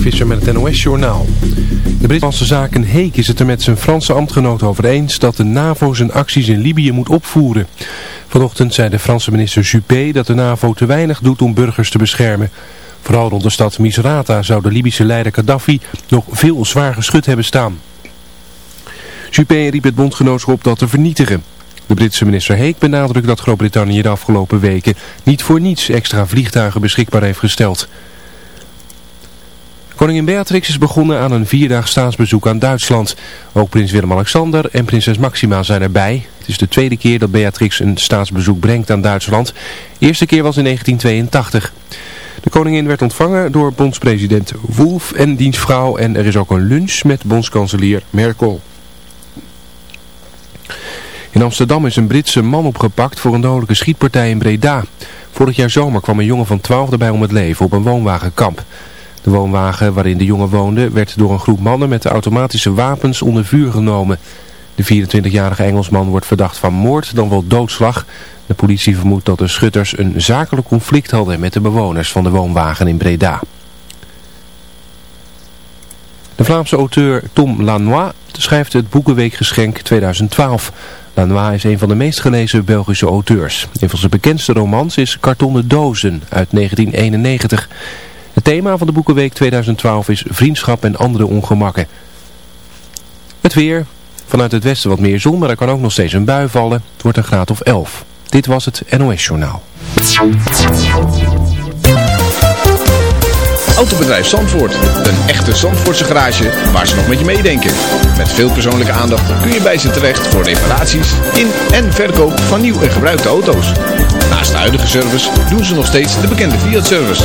Visser met het NOS-journaal. De Britse zaken Heek is het er met zijn Franse ambtgenoot over eens dat de NAVO zijn acties in Libië moet opvoeren. Vanochtend zei de Franse minister Juppé dat de NAVO te weinig doet om burgers te beschermen. Vooral rond de stad Misrata zou de Libische leider Gaddafi nog veel zwaar geschud hebben staan. Juppé riep het bondgenootschap dat te vernietigen. De Britse minister Heek benadrukt dat Groot-Brittannië de afgelopen weken niet voor niets extra vliegtuigen beschikbaar heeft gesteld. Koningin Beatrix is begonnen aan een vierdaag staatsbezoek aan Duitsland. Ook prins Willem-Alexander en prinses Maxima zijn erbij. Het is de tweede keer dat Beatrix een staatsbezoek brengt aan Duitsland. De eerste keer was in 1982. De koningin werd ontvangen door bondspresident Wolf en dienstvrouw en er is ook een lunch met bondskanselier Merkel. In Amsterdam is een Britse man opgepakt voor een dodelijke schietpartij in Breda. Vorig jaar zomer kwam een jongen van 12 erbij om het leven op een woonwagenkamp. De woonwagen waarin de jongen woonde werd door een groep mannen met automatische wapens onder vuur genomen. De 24-jarige Engelsman wordt verdacht van moord, dan wel doodslag. De politie vermoedt dat de schutters een zakelijk conflict hadden met de bewoners van de woonwagen in Breda. De Vlaamse auteur Tom Lanois schrijft het Boekenweekgeschenk 2012. Lanois is een van de meest gelezen Belgische auteurs. Een van zijn bekendste romans is Kartonnen Dozen uit 1991. Het thema van de Boekenweek 2012 is vriendschap en andere ongemakken. Het weer. Vanuit het westen wat meer zon, maar er kan ook nog steeds een bui vallen. Het wordt een graad of 11. Dit was het NOS Journaal. Autobedrijf Zandvoort. Een echte Zandvoortse garage waar ze nog met je meedenken. Met veel persoonlijke aandacht kun je bij ze terecht voor reparaties in en verkoop van nieuw en gebruikte auto's. Naast de huidige service doen ze nog steeds de bekende Fiat-service.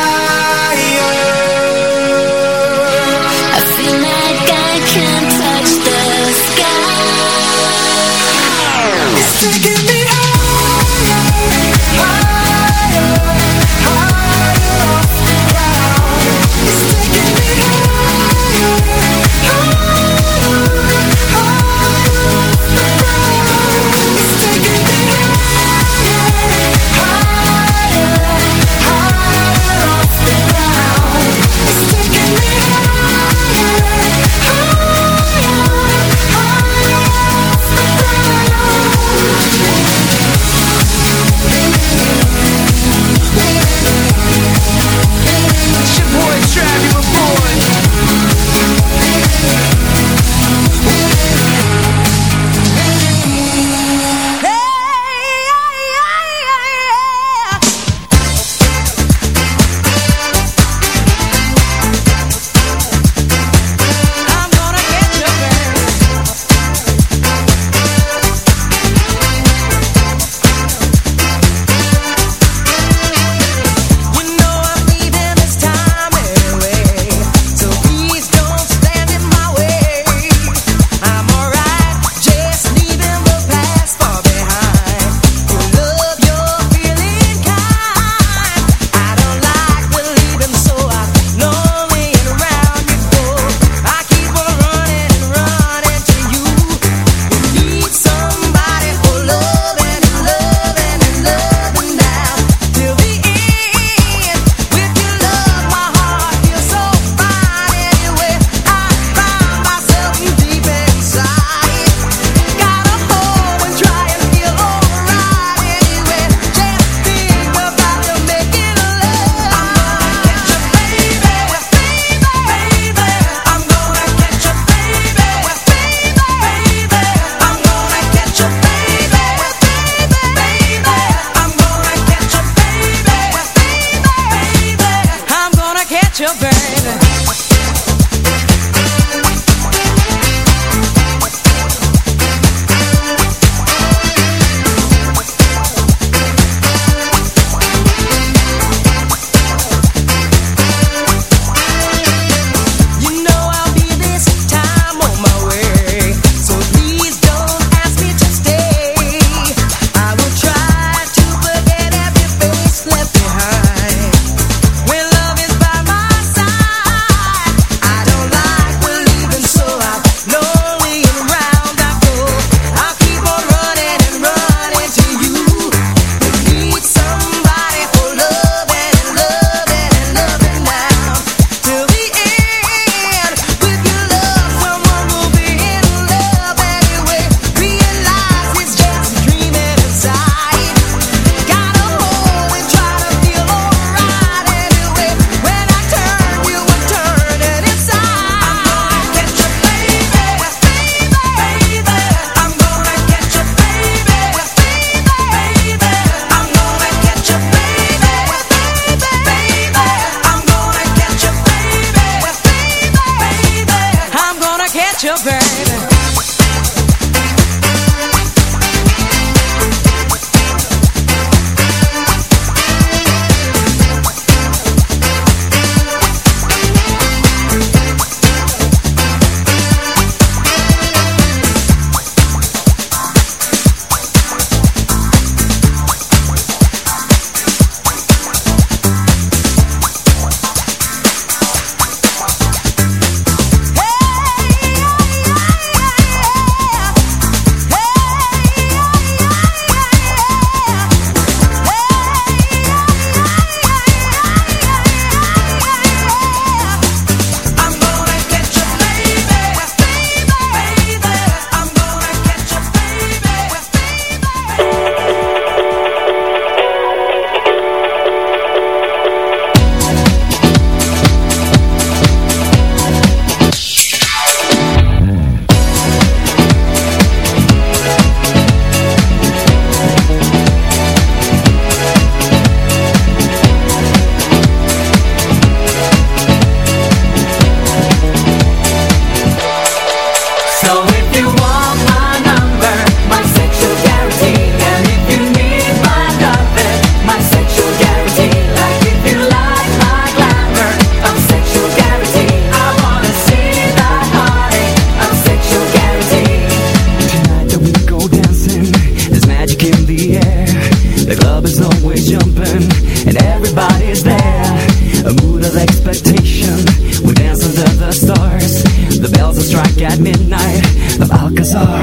midnight of Alcazar.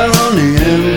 On the end.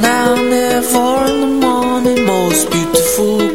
down there four in the morning, most beautiful.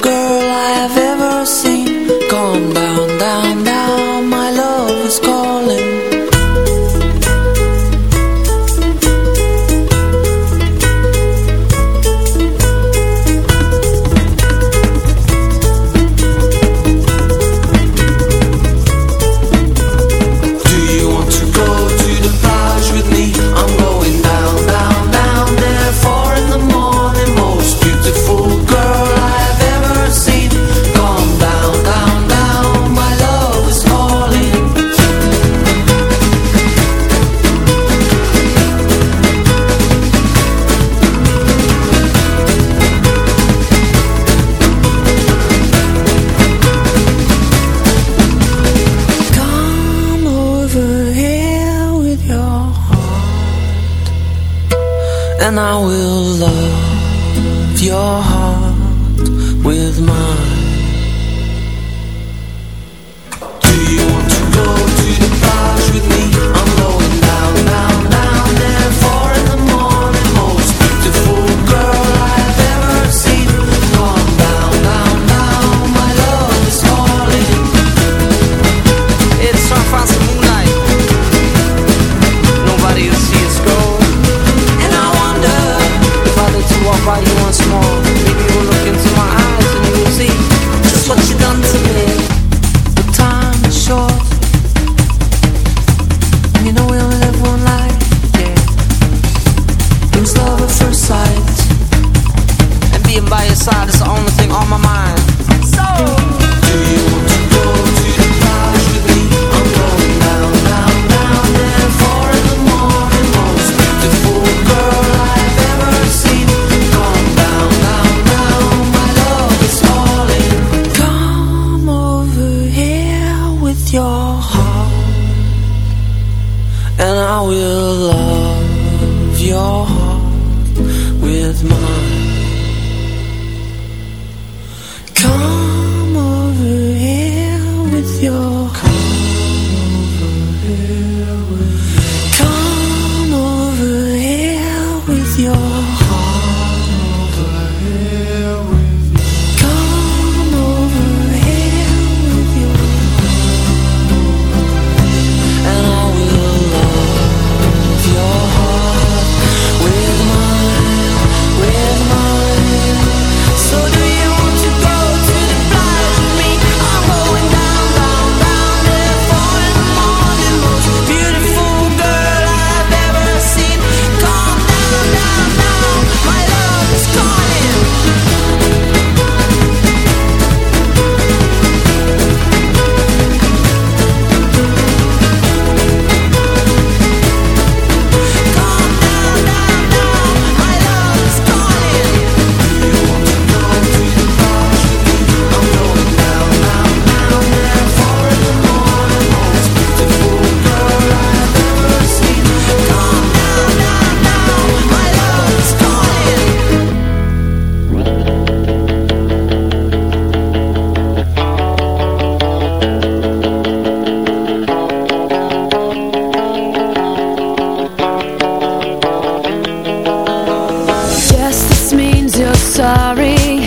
sorry.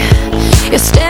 You're still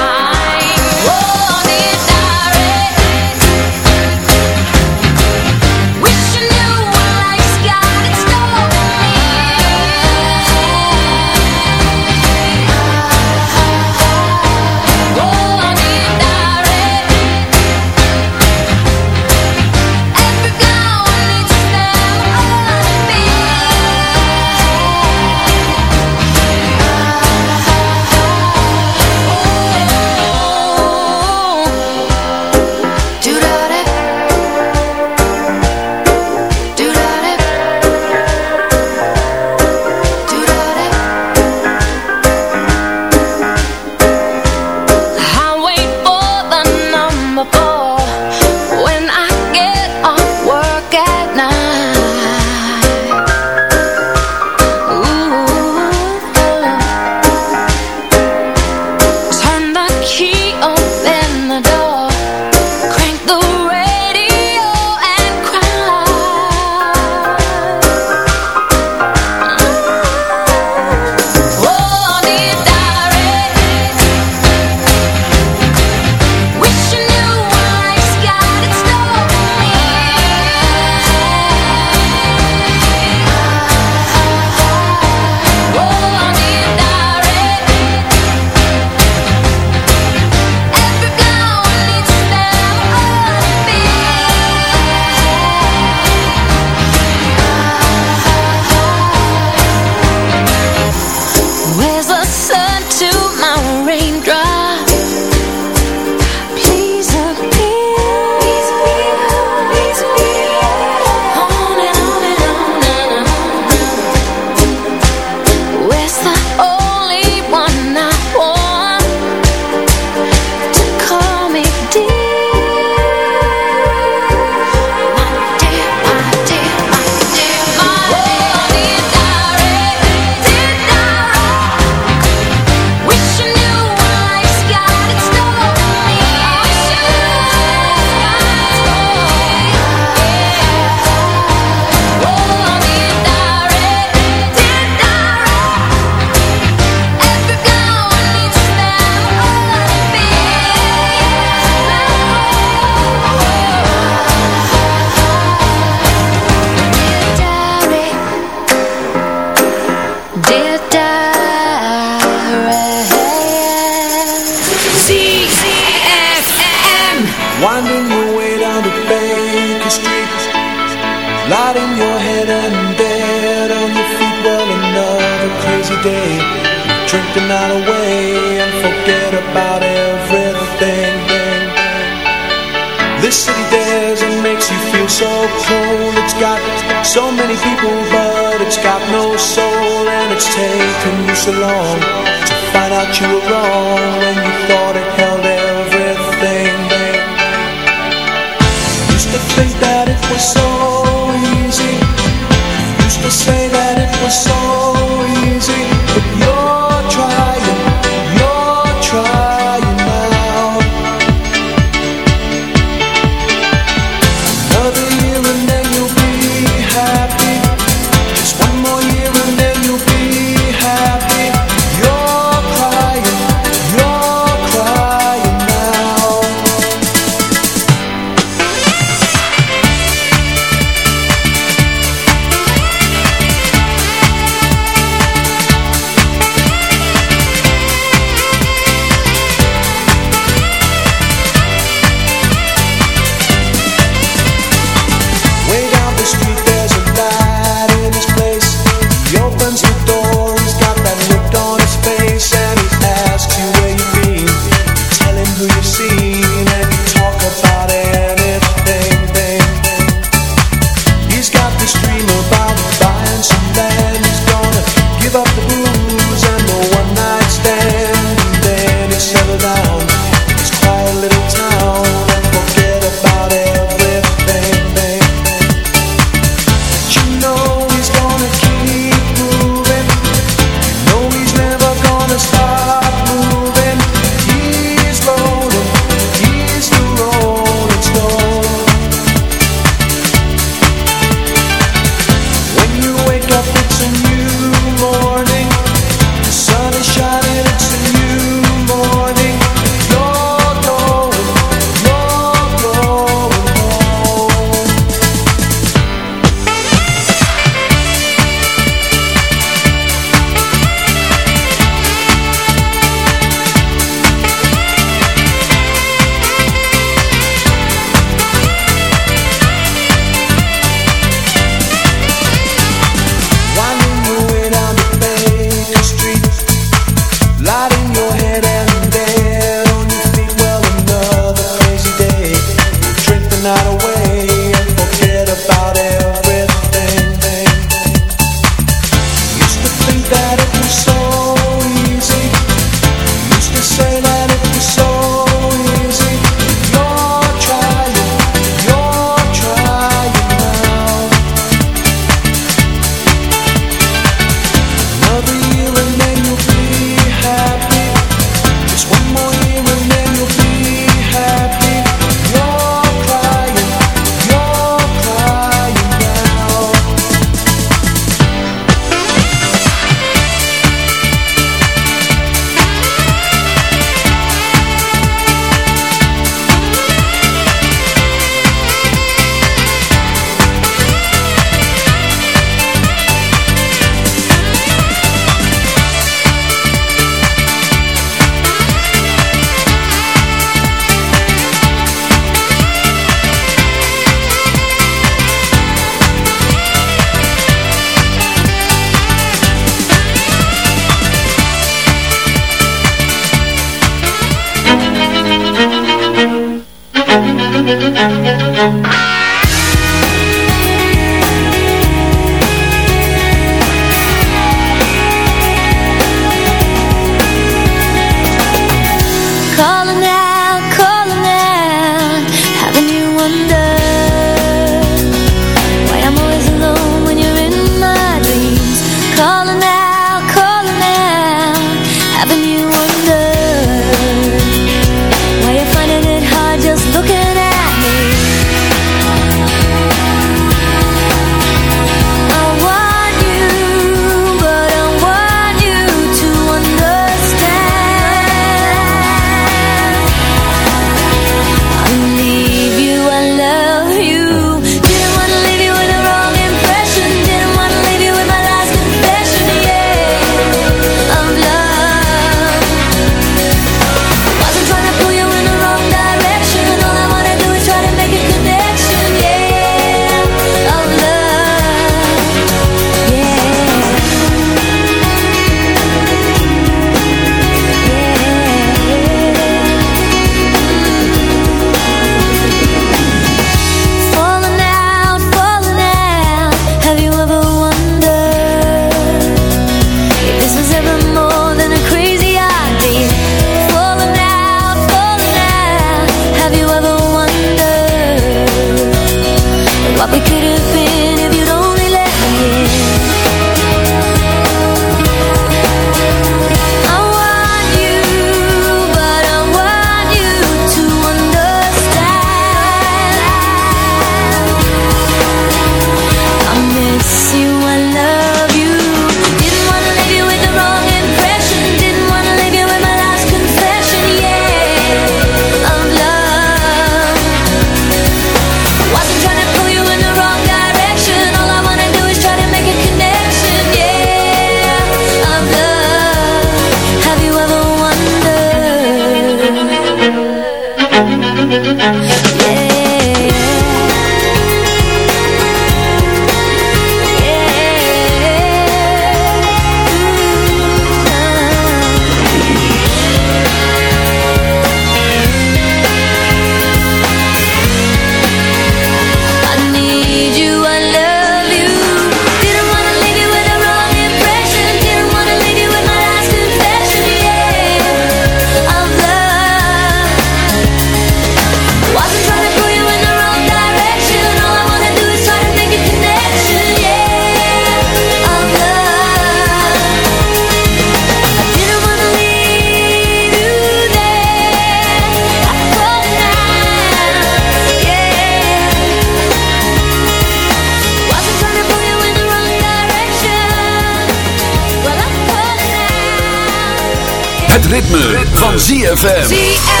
Ritme, van. ZFM.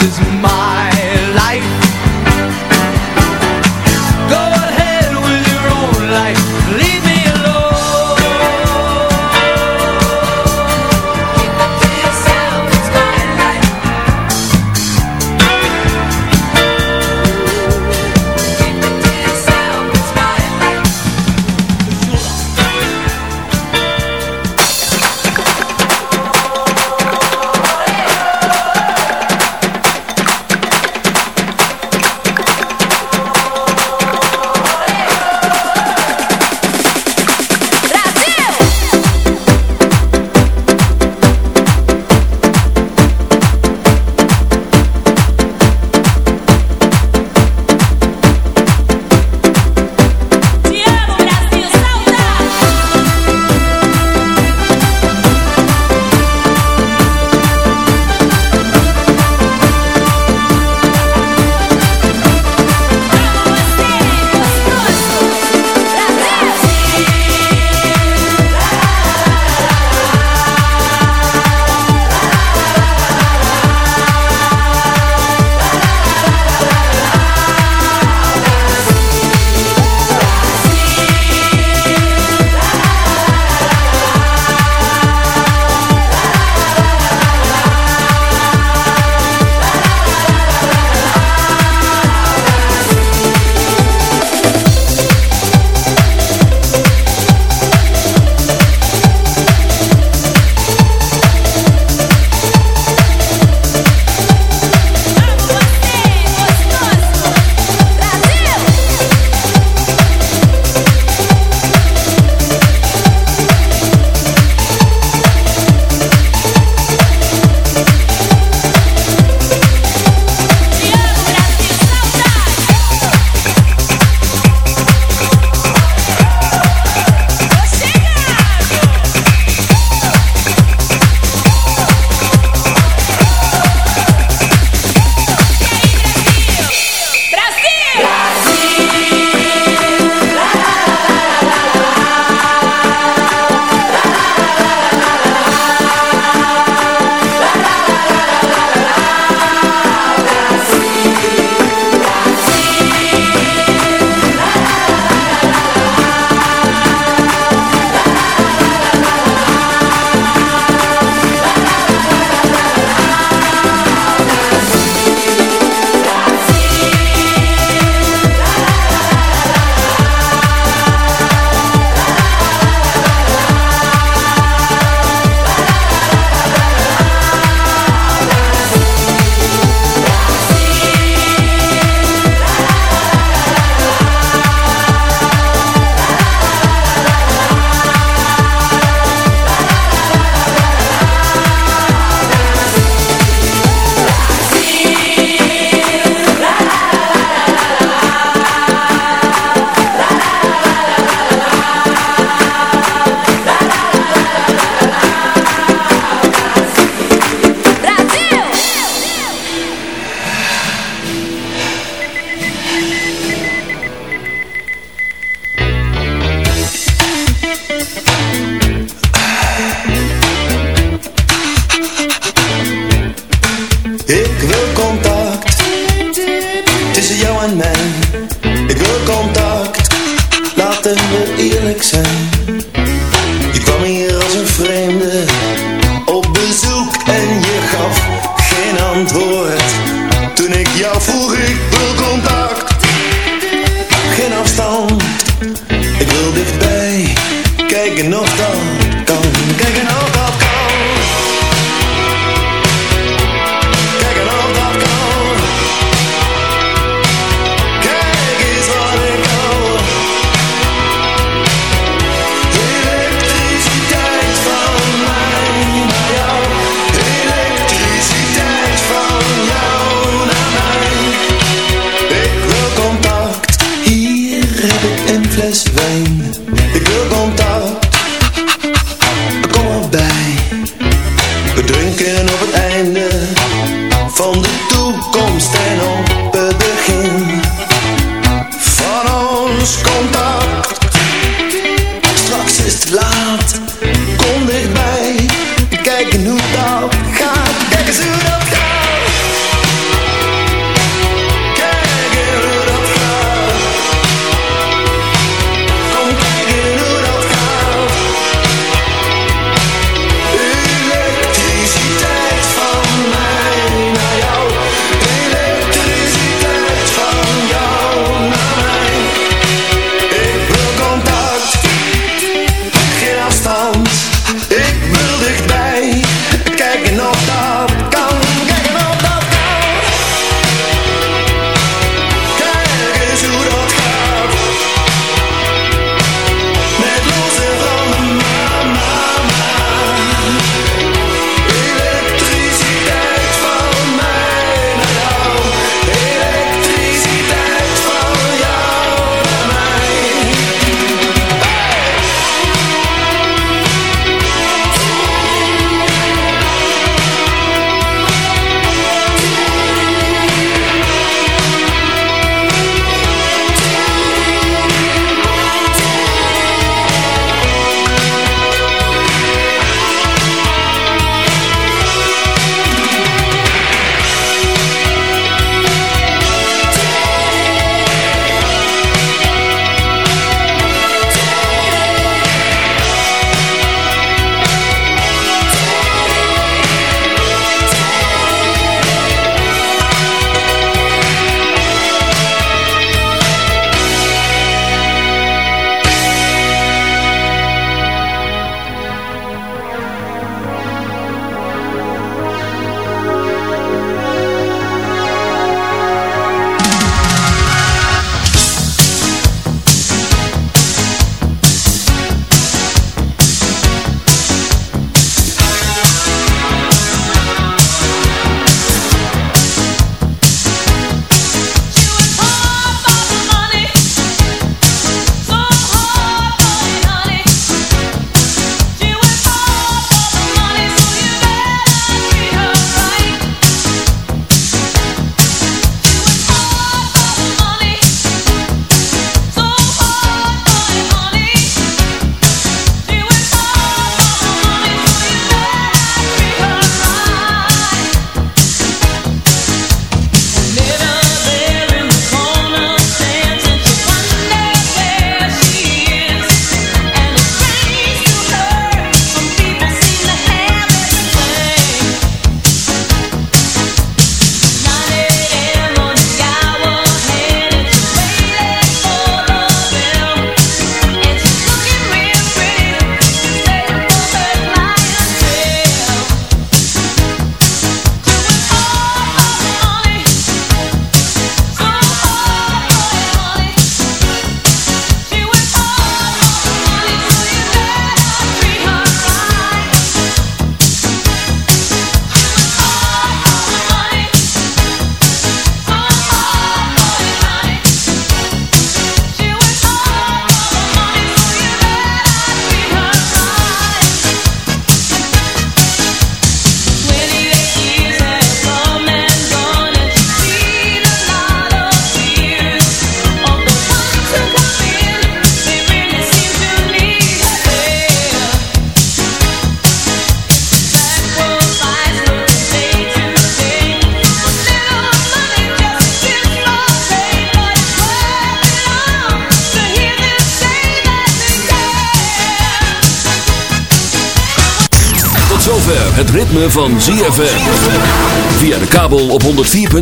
Is